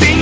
ti.